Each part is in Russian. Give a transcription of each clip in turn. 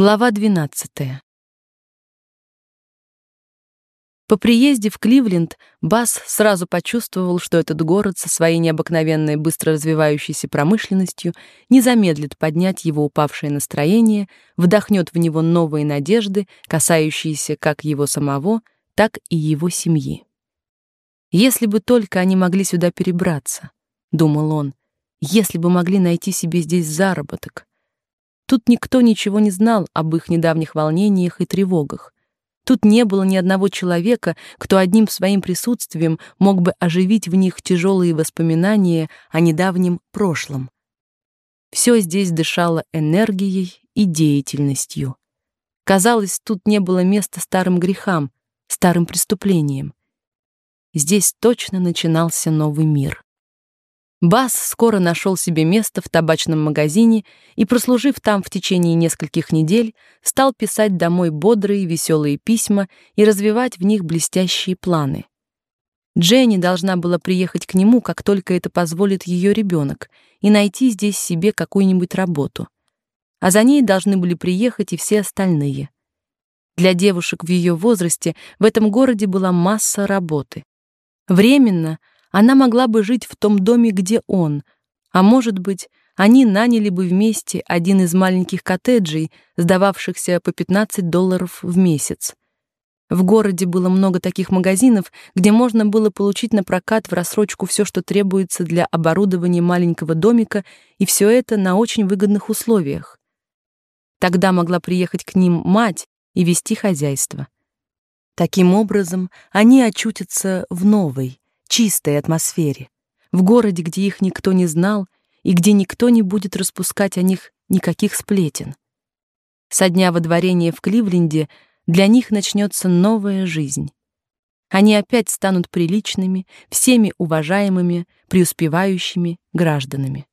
Глава 12. По приезде в Кливленд Бас сразу почувствовал, что этот город со своей необыкновенной быстро развивающейся промышленностью не замедлит поднять его упавшее настроение, вдохнет в него новые надежды, касающиеся как его самого, так и его семьи. Если бы только они могли сюда перебраться, думал он, если бы могли найти себе здесь заработок, Тут никто ничего не знал об их недавних волнениях и тревогах. Тут не было ни одного человека, кто одним своим присутствием мог бы оживить в них тяжелые воспоминания о недавнем прошлом. Все здесь дышало энергией и деятельностью. Казалось, тут не было места старым грехам, старым преступлениям. Здесь точно начинался новый мир. Бас скоро нашел себе место в табачном магазине и, прослужив там в течение нескольких недель, стал писать домой бодрые, веселые письма и развивать в них блестящие планы. Дженни должна была приехать к нему, как только это позволит ее ребенок, и найти здесь себе какую-нибудь работу. А за ней должны были приехать и все остальные. Для девушек в ее возрасте в этом городе была масса работы. Временно она могла бы жить в том доме, где он, а может быть, они наняли бы вместе один из маленьких коттеджей, сдававшихся по 15 долларов в месяц. В городе было много таких магазинов, где можно было получить на прокат в рассрочку все, что требуется для оборудования маленького домика, и все это на очень выгодных условиях. Тогда могла приехать к ним мать и вести хозяйство. Таким образом, они очутятся в новой, чистой атмосфере, в городе, где их никто не знал и где никто не будет распускать о них никаких сплетен. Со дня водворения в Кливленде для них начнется новая жизнь. Они опять станут приличными, всеми уважаемыми, преуспевающими гражданами.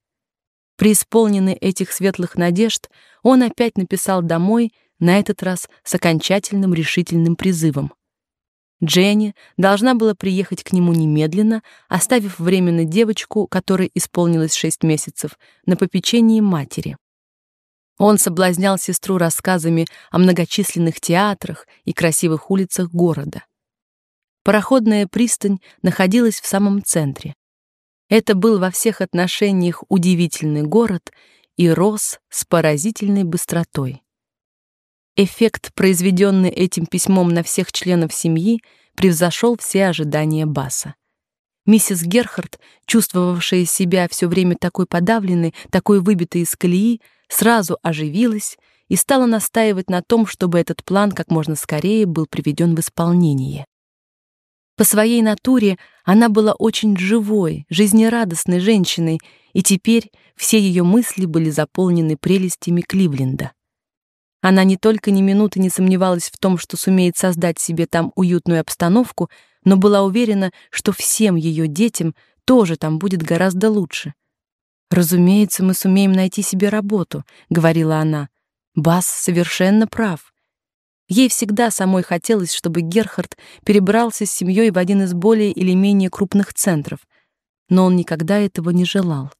Преисполненный этих светлых надежд, он опять написал домой, на этот раз с окончательным решительным призывом — Дженни должна была приехать к нему немедленно, оставив временно девочку, которой исполнилось шесть месяцев, на попечении матери. Он соблазнял сестру рассказами о многочисленных театрах и красивых улицах города. Пароходная пристань находилась в самом центре. Это был во всех отношениях удивительный город и рос с поразительной быстротой. Эффект, произведенный этим письмом на всех членов семьи, превзошел все ожидания Баса. Миссис Герхард, чувствовавшая себя все время такой подавленной, такой выбитой из колеи, сразу оживилась и стала настаивать на том, чтобы этот план как можно скорее был приведен в исполнение. По своей натуре она была очень живой, жизнерадостной женщиной, и теперь все ее мысли были заполнены прелестями Кливленда. Она не только ни минуты не сомневалась в том, что сумеет создать себе там уютную обстановку, но была уверена, что всем ее детям тоже там будет гораздо лучше. Разумеется, мы сумеем найти себе работу, говорила она. Бас совершенно прав. Ей всегда самой хотелось, чтобы Герхард перебрался с семьей в один из более или менее крупных центров, но он никогда этого не желал.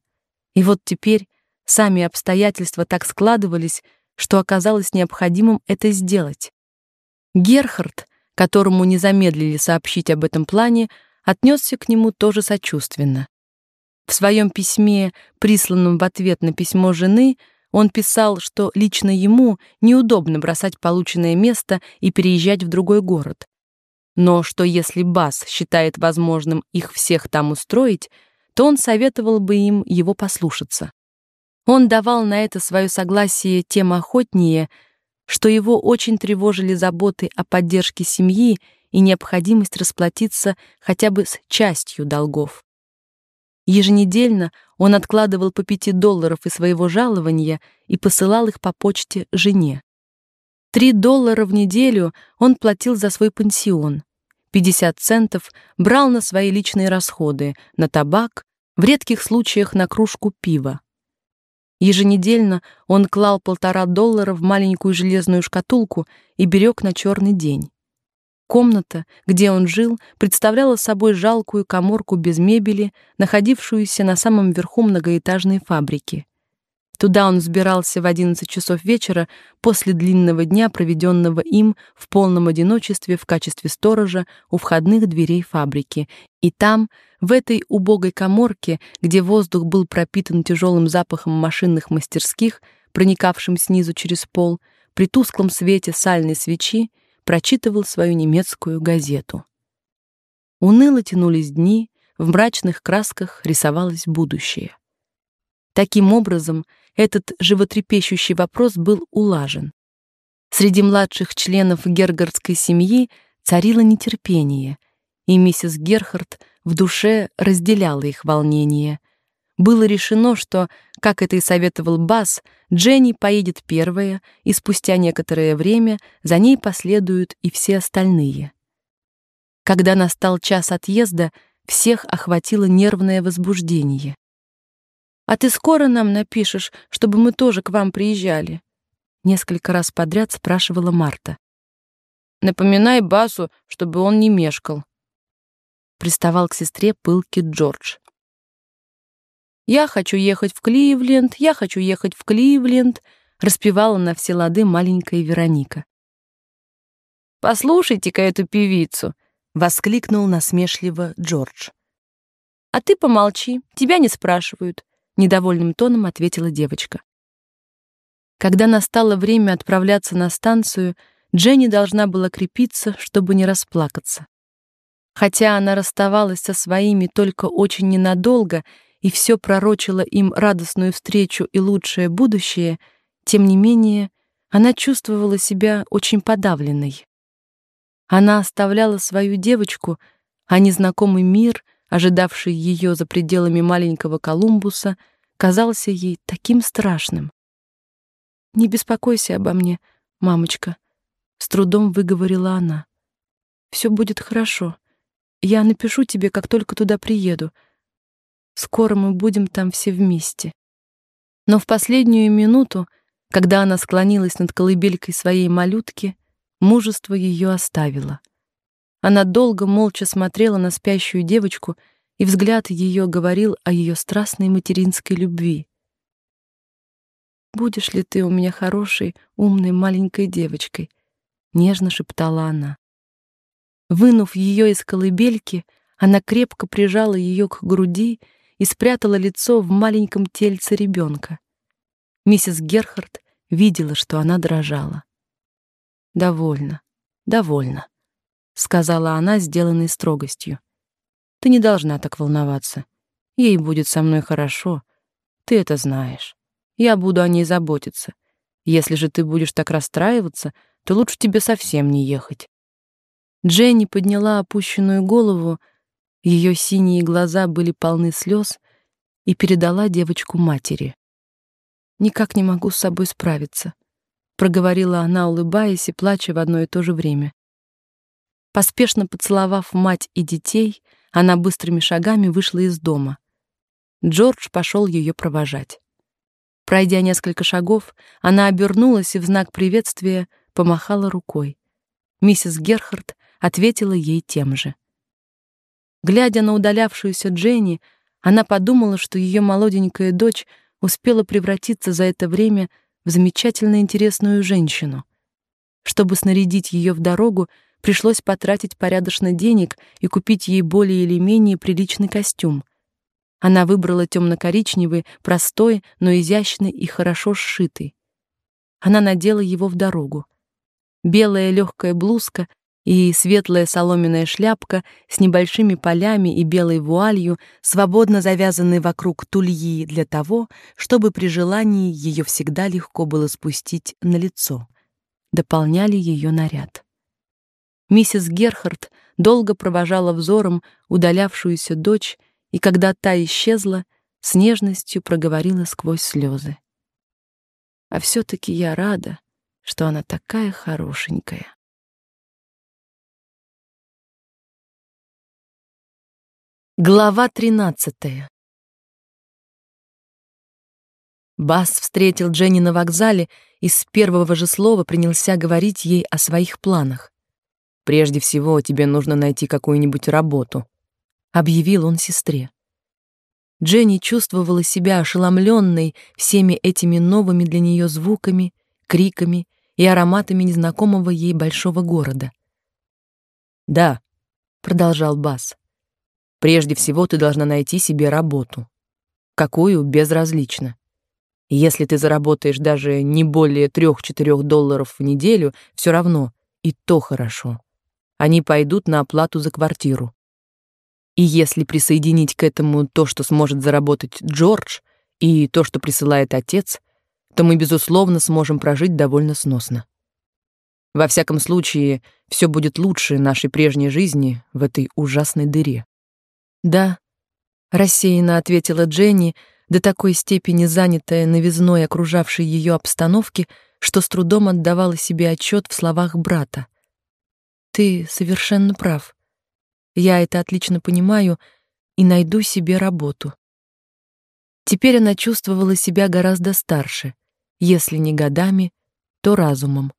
И вот теперь сами обстоятельства так складывались, что оказалось необходимым это сделать. Герхард, которому не замедлили сообщить об этом плане, отнесся к нему тоже сочувственно. В своем письме, присланном в ответ на письмо жены, он писал, что лично ему неудобно бросать полученное место и переезжать в другой город. Но что если Бас считает возможным их всех там устроить, то он советовал бы им его послушаться. Он давал на это свое согласие тем охотнее, что его очень тревожили заботы о поддержке семьи и необходимость расплатиться хотя бы с частью долгов. Еженедельно он откладывал по пяти долларов из своего жалования и посылал их по почте жене. Три доллара в неделю он платил за свой пансион. 50 центов брал на свои личные расходы, на табак, в редких случаях на кружку пива. Еженедельно он клал полтора доллара в маленькую железную шкатулку и берег на черный день. Комната, где он жил, представляла собой жалкую каморку без мебели, находившуюся на самом верху многоэтажной фабрики. Туда он взбирался в одиннадцать часов вечера после длинного дня, проведенного им в полном одиночестве в качестве сторожа у входных дверей фабрики. И там, в этой убогой каморке, где воздух был пропитан тяжелым запахом машинных мастерских, проникавшим снизу через пол, при тусклом свете сальной свечи, прочитывал свою немецкую газету. Уныло тянулись дни, в мрачных красках рисовалось будущее. Таким образом, этот животрепещущий вопрос был улажен. Среди младших членов гергардской семьи царило нетерпение, и миссис Герхард в душе разделяла их волнение. Было решено, что, как это и советовал Бас, Дженни поедет первая, и спустя некоторое время за ней последуют и все остальные. Когда настал час отъезда, всех охватило нервное возбуждение. А ты скоро нам напишешь, чтобы мы тоже к вам приезжали? Несколько раз подряд спрашивала Марта. Напоминай Басу, чтобы он не мешкал. Приставал к сестре пылкий Джордж. Я хочу ехать в Кливленд, я хочу ехать в Кливленд, распевала на все лады маленькая Вероника. Послушайте-ка эту певицу, воскликнул насмешливо Джордж. А ты помолчи, тебя не спрашивают недовольным тоном ответила девочка. Когда настало время отправляться на станцию, Дженни должна была крепиться, чтобы не расплакаться. Хотя она расставалась со своими только очень ненадолго и все пророчила им радостную встречу и лучшее будущее, тем не менее, она чувствовала себя очень подавленной. Она оставляла свою девочку, а незнакомый мир — ожидавший ее за пределами маленького Колумбуса, казался ей таким страшным. «Не беспокойся обо мне, мамочка», — с трудом выговорила она. «Все будет хорошо. Я напишу тебе, как только туда приеду. Скоро мы будем там все вместе». Но в последнюю минуту, когда она склонилась над колыбелькой своей малютки, мужество ее оставило — она долго молча смотрела на спящую девочку, и взгляд ее говорил о ее страстной материнской любви. Будешь ли ты у меня хорошей, умной маленькой девочкой? нежно шептала она. Вынув ее из колыбельки, она крепко прижала ее к груди и спрятала лицо в маленьком тельце ребенка. Миссис Герхард видела, что она дрожала. Довольно, довольно сказала она, сделанной строгостью. Ты не должна так волноваться. Ей будет со мной хорошо. Ты это знаешь. Я буду о ней заботиться. Если же ты будешь так расстраиваться, то лучше тебе совсем не ехать. Дженни подняла опущенную голову, ее синие глаза были полны слез, и передала девочку матери. Никак не могу с собой справиться, проговорила она, улыбаясь и плача в одно и то же время. Поспешно поцеловав мать и детей, она быстрыми шагами вышла из дома. Джордж пошел ее провожать. Пройдя несколько шагов, она обернулась и в знак приветствия помахала рукой. Миссис Герхард ответила ей тем же. Глядя на удалявшуюся Дженни, она подумала, что ее молоденькая дочь успела превратиться за это время в замечательно интересную женщину. Чтобы снарядить ее в дорогу, Пришлось потратить порядочно денег и купить ей более или менее приличный костюм. Она выбрала темно-коричневый, простой, но изящный и хорошо сшитый. Она надела его в дорогу. Белая легкая блузка и светлая соломенная шляпка с небольшими полями и белой вуалью, свободно завязанной вокруг тульи для того, чтобы при желании ее всегда легко было спустить на лицо, дополняли ее наряд. Миссис Герхард долго провожала взором удалявшуюся дочь, и когда та исчезла, с нежностью проговорила сквозь слезы. А все таки я рада, что она такая хорошенькая. Глава тринадцатая. Бас встретил Дженни на вокзале и с первого же слова принялся говорить ей о своих планах. Прежде всего, тебе нужно найти какую-нибудь работу, объявил он сестре. Дженни чувствовала себя ошеломленной всеми этими новыми для нее звуками, криками и ароматами незнакомого ей большого города. "Да", продолжал Бас. "Прежде всего ты должна найти себе работу. Какую безразлично. Если ты заработаешь даже не более трех-четырех долларов в неделю, все равно и то хорошо. Они пойдут на оплату за квартиру. И если присоединить к этому то, что сможет заработать Джордж, и то, что присылает отец, то мы безусловно сможем прожить довольно сносно. Во всяком случае, все будет лучше нашей прежней жизни в этой ужасной дыре. Да, рассеянно ответила Дженни, до такой степени занятая новизной окружавшей ее обстановки, что с трудом отдавала себе отчет в словах брата. Ты совершенно прав. Я это отлично понимаю и найду себе работу. Теперь она чувствовала себя гораздо старше, если не годами, то разумом.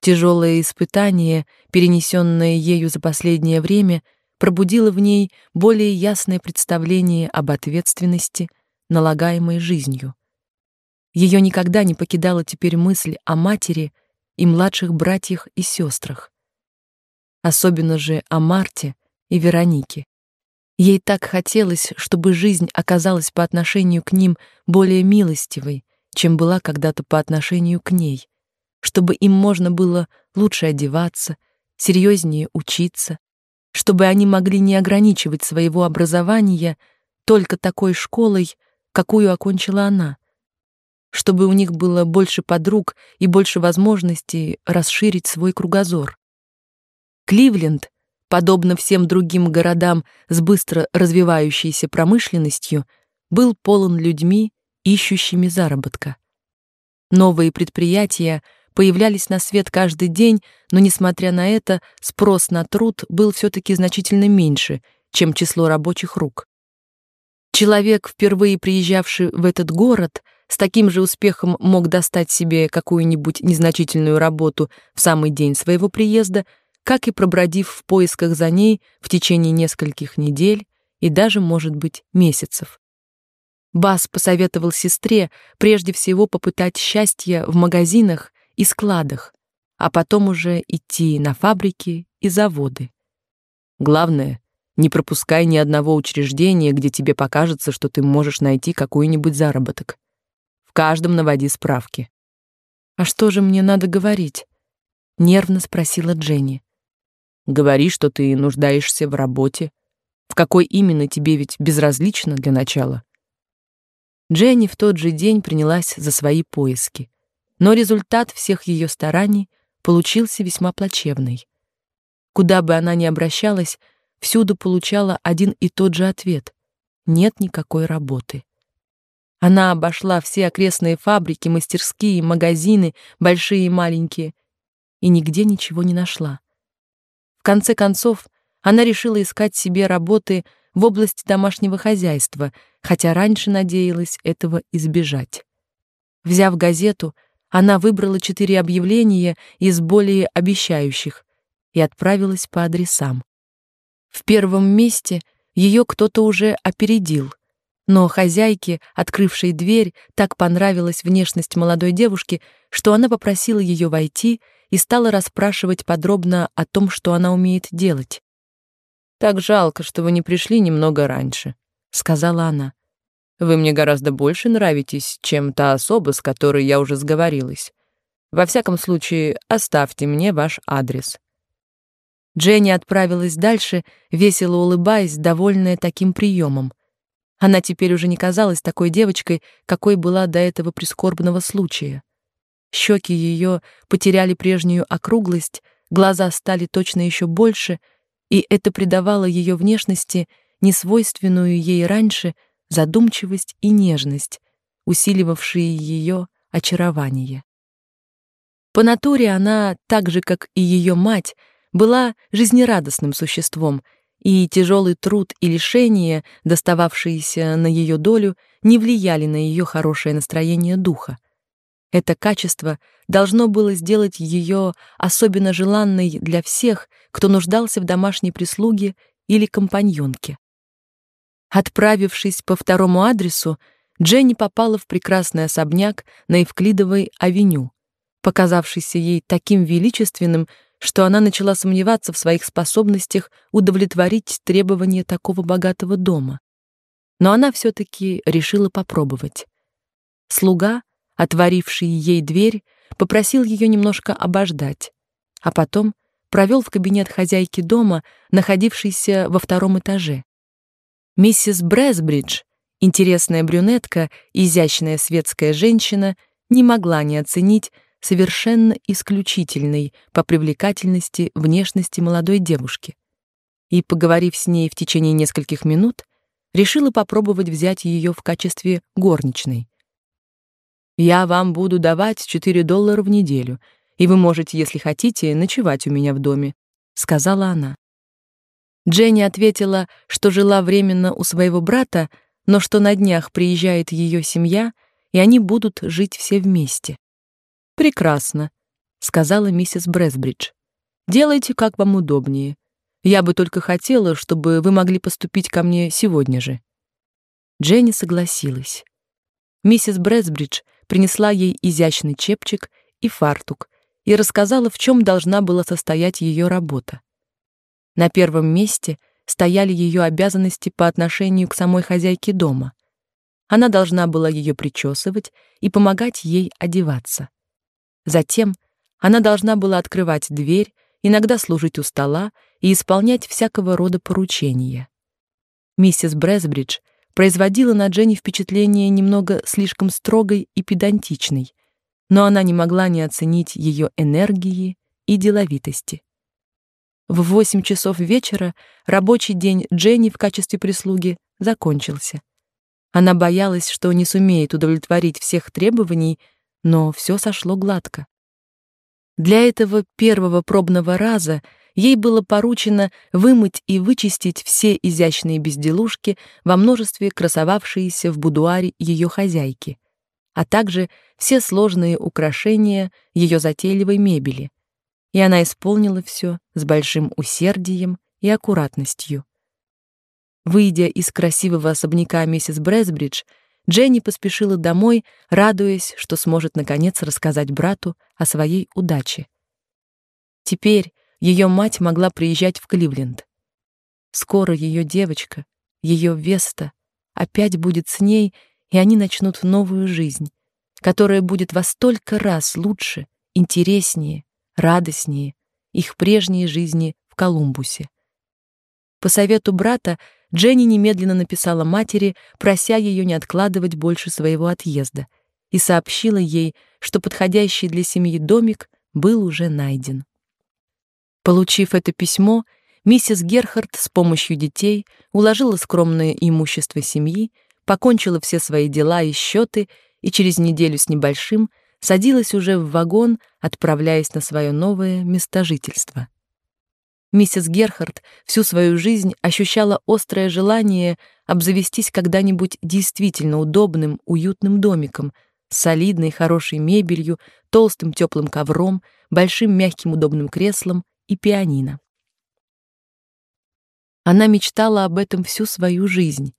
Тяжелое испытание, перенесенное ею за последнее время, пробудило в ней более ясное представление об ответственности, налагаемой жизнью. Ее никогда не покидала теперь мысль о матери и младших братьях и сестрах особенно же о Марте и Веронике. Ей так хотелось, чтобы жизнь оказалась по отношению к ним более милостивой, чем была когда-то по отношению к ней, чтобы им можно было лучше одеваться, серьезнее учиться, чтобы они могли не ограничивать своего образования только такой школой, какую окончила она, чтобы у них было больше подруг и больше возможностей расширить свой кругозор. Кливленд, подобно всем другим городам с быстро развивающейся промышленностью, был полон людьми, ищущими заработка. Новые предприятия появлялись на свет каждый день, но несмотря на это, спрос на труд был все таки значительно меньше, чем число рабочих рук. Человек, впервые приезжавший в этот город, с таким же успехом мог достать себе какую-нибудь незначительную работу в самый день своего приезда, как и пробродив в поисках за ней в течение нескольких недель и даже, может быть, месяцев. Бас посоветовал сестре прежде всего попытать счастье в магазинах и складах, а потом уже идти на фабрики и заводы. Главное, не пропускай ни одного учреждения, где тебе покажется, что ты можешь найти какой-нибудь заработок. В каждом наводи справки. А что же мне надо говорить? нервно спросила Дженни. Говори, что ты нуждаешься в работе. В какой именно тебе ведь безразлично для начала. Дженни в тот же день принялась за свои поиски, но результат всех ее стараний получился весьма плачевный. Куда бы она ни обращалась, всюду получала один и тот же ответ: нет никакой работы. Она обошла все окрестные фабрики, мастерские, магазины, большие и маленькие, и нигде ничего не нашла. В конце концов, она решила искать себе работы в области домашнего хозяйства, хотя раньше надеялась этого избежать. Взяв газету, она выбрала четыре объявления из более обещающих и отправилась по адресам. В первом месте ее кто-то уже опередил, но хозяйке, открывшей дверь, так понравилась внешность молодой девушки, что она попросила ее войти и стала расспрашивать подробно о том, что она умеет делать. Так жалко, что вы не пришли немного раньше, сказала она. Вы мне гораздо больше нравитесь, чем та особа, с которой я уже сговорилась. Во всяком случае, оставьте мне ваш адрес. Дженни отправилась дальше, весело улыбаясь, довольная таким приемом. Она теперь уже не казалась такой девочкой, какой была до этого прискорбного случая. Щеки ее потеряли прежнюю округлость, глаза стали точно еще больше, и это придавало ее внешности несвойственную ей раньше задумчивость и нежность, усиливавшие ее очарование. По натуре она, так же как и ее мать, была жизнерадостным существом, и тяжелый труд и лишения, достававшиеся на ее долю, не влияли на ее хорошее настроение духа. Это качество должно было сделать ее особенно желанной для всех, кто нуждался в домашней прислуге или компаньонке. Отправившись по второму адресу, Дженни попала в прекрасный особняк на Евклидовой авеню, показавшийся ей таким величественным, что она начала сомневаться в своих способностях удовлетворить требования такого богатого дома. Но она все таки решила попробовать. Слуга, отворивший ей дверь, попросил ее немножко обождать, а потом провел в кабинет хозяйки дома, находившейся во втором этаже. Миссис Брэсбридж, интересная брюнетка, изящная светская женщина, не могла не оценить совершенно исключительной по привлекательности внешности молодой девушки. И, поговорив с ней в течение нескольких минут, решила попробовать взять ее в качестве горничной. Я вам буду давать 4 доллара в неделю, и вы можете, если хотите, ночевать у меня в доме, сказала она. Дженни ответила, что жила временно у своего брата, но что на днях приезжает ее семья, и они будут жить все вместе. Прекрасно, сказала миссис Брэсбридж. Делайте, как вам удобнее. Я бы только хотела, чтобы вы могли поступить ко мне сегодня же. Дженни согласилась. Миссис Брэсбридж принесла ей изящный чепчик и фартук и рассказала, в чем должна была состоять ее работа. На первом месте стояли ее обязанности по отношению к самой хозяйке дома. Она должна была ее причесывать и помогать ей одеваться. Затем она должна была открывать дверь, иногда служить у стола и исполнять всякого рода поручения. Миссис Брэсбридж производила на Дженни впечатление немного слишком строгой и педантичной, но она не могла не оценить ее энергии и деловитости. В восемь часов вечера рабочий день Дженни в качестве прислуги закончился. Она боялась, что не сумеет удовлетворить всех требований, но все сошло гладко. Для этого первого пробного раза ей было поручено вымыть и вычистить все изящные безделушки во множестве красовавшиеся в будуаре ее хозяйки, а также все сложные украшения ее затейливой мебели. И она исполнила все с большим усердием и аккуратностью. Выйдя из красивого особняка миссис Брэсбридж, Дженни поспешила домой, радуясь, что сможет наконец рассказать брату о своей удаче. Теперь ее мать могла приезжать в Кливленд. Скоро ее девочка, ее Веста, опять будет с ней, и они начнут новую жизнь, которая будет во столько раз лучше, интереснее, радостнее их прежней жизни в Колумбусе. По совету брата Дженни немедленно написала матери, прося ее не откладывать больше своего отъезда, и сообщила ей, что подходящий для семьи домик был уже найден. Получив это письмо, миссис Герхард с помощью детей уложила скромное имущество семьи, покончила все свои дела и счеты и через неделю с небольшим садилась уже в вагон, отправляясь на свое новое место жительства. Миссис Герхард всю свою жизнь ощущала острое желание обзавестись когда-нибудь действительно удобным, уютным домиком с солидной, хорошей мебелью, толстым теплым ковром, большим мягким удобным креслом и пианино. Она мечтала об этом всю свою жизнь,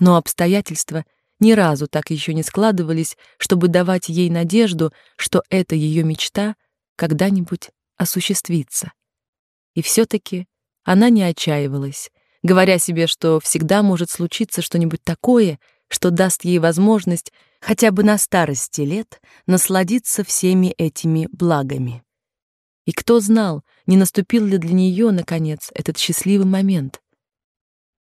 но обстоятельства ни разу так еще не складывались, чтобы давать ей надежду, что эта ее мечта когда-нибудь осуществится. И все-таки она не отчаивалась, говоря себе, что всегда может случиться что-нибудь такое, что даст ей возможность хотя бы на старости лет насладиться всеми этими благами. И кто знал, не наступил ли для нее наконец этот счастливый момент.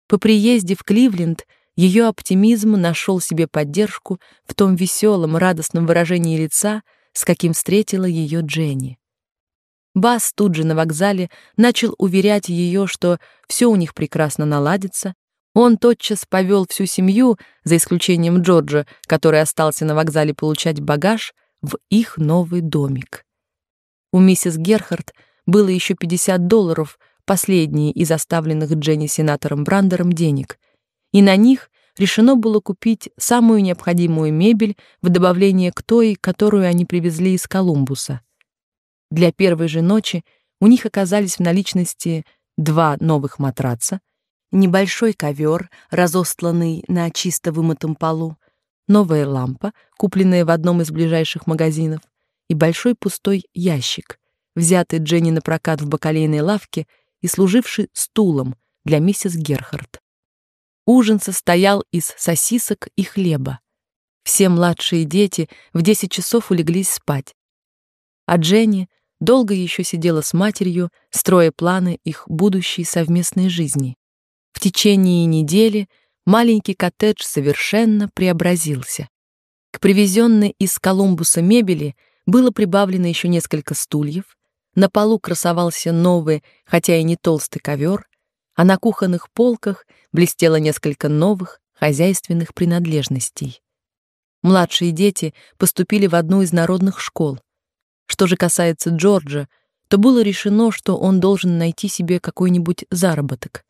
По приезде в Кливленд ее оптимизм нашел себе поддержку в том веселом, радостном выражении лица, с каким встретила ее Дженни. Бас тут же на вокзале начал уверять ее, что все у них прекрасно наладится. Он тотчас повел всю семью, за исключением Джорджа, который остался на вокзале получать багаж, в их новый домик. У миссис Герхард было еще 50 долларов, последние из оставленных Дженни сенатором Брандером денег, и на них решено было купить самую необходимую мебель в добавление к той, которую они привезли из Колумбуса. Для первой же ночи у них оказались в наличности два новых матраца, небольшой ковер, разостланный на чисто вымытом полу, новая лампа, купленная в одном из ближайших магазинов, и большой пустой ящик, взятый Дженни на прокат в бакалейной лавке и служивший стулом для миссис Герхард. Ужин состоял из сосисок и хлеба. Все младшие дети в 10 часов улеглись спать. А Дженни долго еще сидела с матерью, строя планы их будущей совместной жизни. В течение недели маленький коттедж совершенно преобразился. К привезенной из Колумбуса мебели было прибавлено еще несколько стульев, на полу красовался новый, хотя и не толстый ковер, а на кухонных полках блестело несколько новых хозяйственных принадлежностей. Младшие дети поступили в одну из народных школ. Что же касается Джорджа, то было решено, что он должен найти себе какой-нибудь заработок.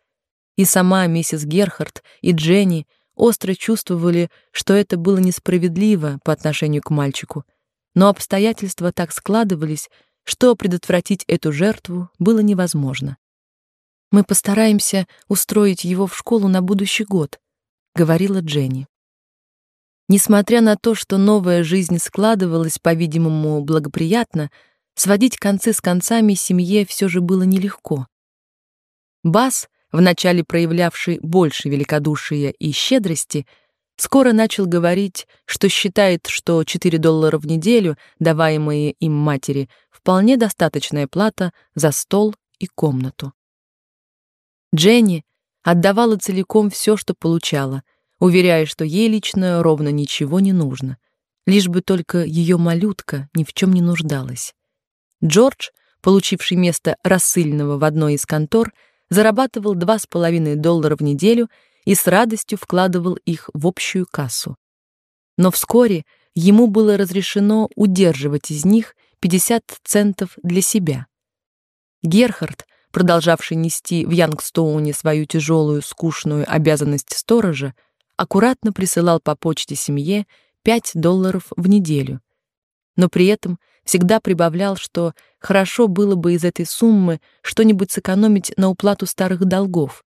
И сама миссис Герхард и Дженни остро чувствовали, что это было несправедливо по отношению к мальчику, но обстоятельства так складывались, что предотвратить эту жертву было невозможно. Мы постараемся устроить его в школу на будущий год, говорила Дженни. Несмотря на то, что новая жизнь складывалась, по-видимому, благоприятно, сводить концы с концами семье все же было нелегко. Бас, вначале проявлявший больше великодушия и щедрости, скоро начал говорить, что считает, что 4 доллара в неделю, даваемые им матери, вполне достаточная плата за стол и комнату. Дженни отдавала целиком все, что получала, уверяя, что ей лично ровно ничего не нужно, лишь бы только ее малютка ни в чем не нуждалась. Джордж, получивший место рассыльного в одной из контор, зарабатывал два с половиной доллара в неделю и с радостью вкладывал их в общую кассу. Но вскоре ему было разрешено удерживать из них 50 центов для себя. Герхард, продолжавший нести в Янгстоуне свою тяжелую, скучную обязанность сторожа, аккуратно присылал по почте семье 5 долларов в неделю. Но при этом всегда прибавлял, что хорошо было бы из этой суммы что-нибудь сэкономить на уплату старых долгов.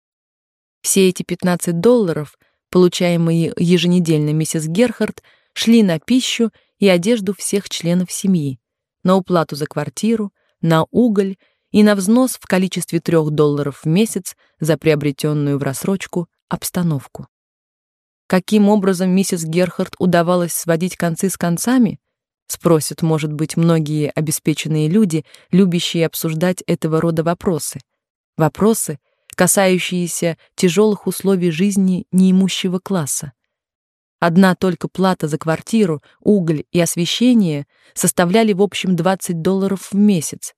Все эти 15 долларов, получаемые еженедельно миссис Герхард, шли на пищу и одежду всех членов семьи, на уплату за квартиру, на уголь и на взнос в количестве 3 долларов в месяц за приобретенную в рассрочку обстановку. Каким образом миссис Герхард удавалось сводить концы с концами? Спросят, может быть, многие обеспеченные люди, любящие обсуждать этого рода вопросы. Вопросы, касающиеся тяжелых условий жизни неимущего класса. Одна только плата за квартиру, уголь и освещение составляли в общем 20 долларов в месяц.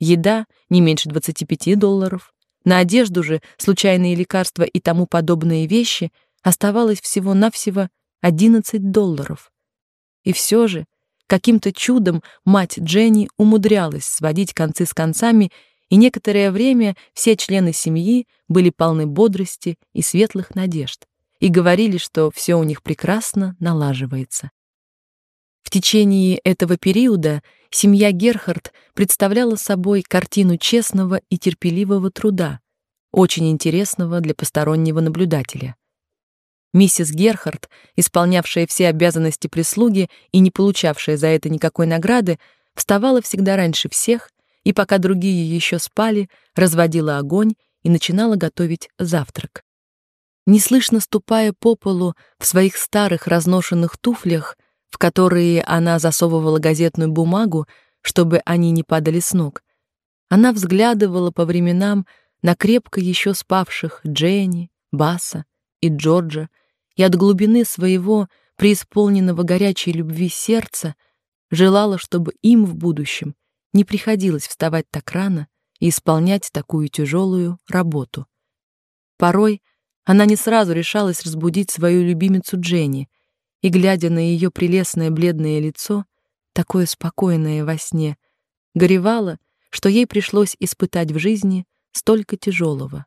Еда не меньше 25 долларов. На одежду же, случайные лекарства и тому подобные вещи оставалось всего-навсего 11 долларов. И все же, каким-то чудом мать Дженни умудрялась сводить концы с концами, и некоторое время все члены семьи были полны бодрости и светлых надежд и говорили, что все у них прекрасно налаживается. В течение этого периода семья Герхард представляла собой картину честного и терпеливого труда, очень интересного для постороннего наблюдателя. Миссис Герхард, исполнявшая все обязанности прислуги и не получавшая за это никакой награды, вставала всегда раньше всех и пока другие еще спали, разводила огонь и начинала готовить завтрак. Неслышно ступая по полу в своих старых разношенных туфлях, в которые она засовывала газетную бумагу, чтобы они не падали с ног, она взглядывала по временам на крепко еще спавших Дженни, Баса и Джорджа и от глубины своего преисполненного горячей любви сердца желала, чтобы им в будущем не приходилось вставать так рано и исполнять такую тяжелую работу. Порой она не сразу решалась разбудить свою любимицу Дженни, и глядя на ее прелестное бледное лицо, такое спокойное во сне, горевала, что ей пришлось испытать в жизни столько тяжелого.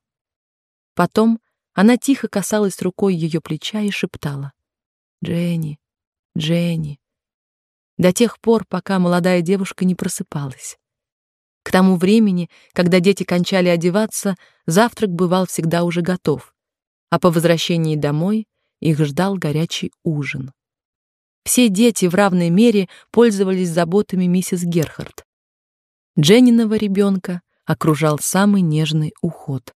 Потом она тихо касалась рукой ее плеча и шептала: "Дженни, Дженни", до тех пор, пока молодая девушка не просыпалась. К тому времени, когда дети кончали одеваться, завтрак бывал всегда уже готов, а по возвращении домой их ждал горячий ужин. Все дети в равной мере пользовались заботами миссис Герхард. Дженниного ребенка окружал самый нежный уход.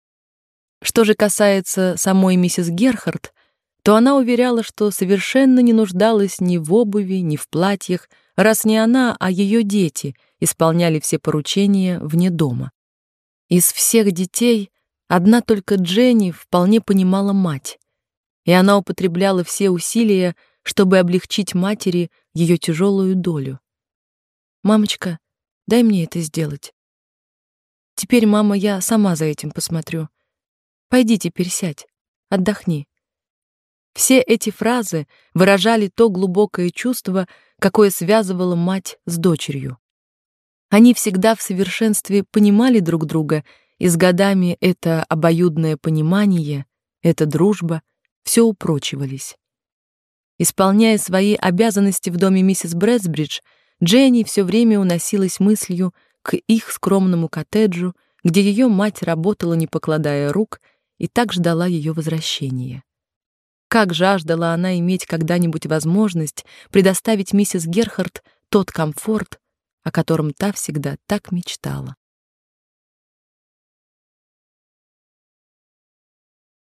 Что же касается самой миссис Герхард, то она уверяла, что совершенно не нуждалась ни в обуви, ни в платьях, раз не она, а ее дети исполняли все поручения вне дома. Из всех детей одна только Дженни вполне понимала мать, и она употребляла все усилия, чтобы облегчить матери ее тяжелую долю. Мамочка, дай мне это сделать. Теперь, мама, я сама за этим посмотрю. Пойди теперь сядь, отдохни. Все эти фразы выражали то глубокое чувство, какое связывало мать с дочерью. Они всегда в совершенстве понимали друг друга, и с годами это обоюдное понимание, эта дружба все упрочивались. Исполняя свои обязанности в доме миссис Брэдсбридж, Дженни все время уносилась мыслью к их скромному коттеджу, где ее мать работала, не покладая рук, и так ждала ее возвращения. Как жаждала она иметь когда-нибудь возможность предоставить миссис Герхард тот комфорт, о котором та всегда так мечтала.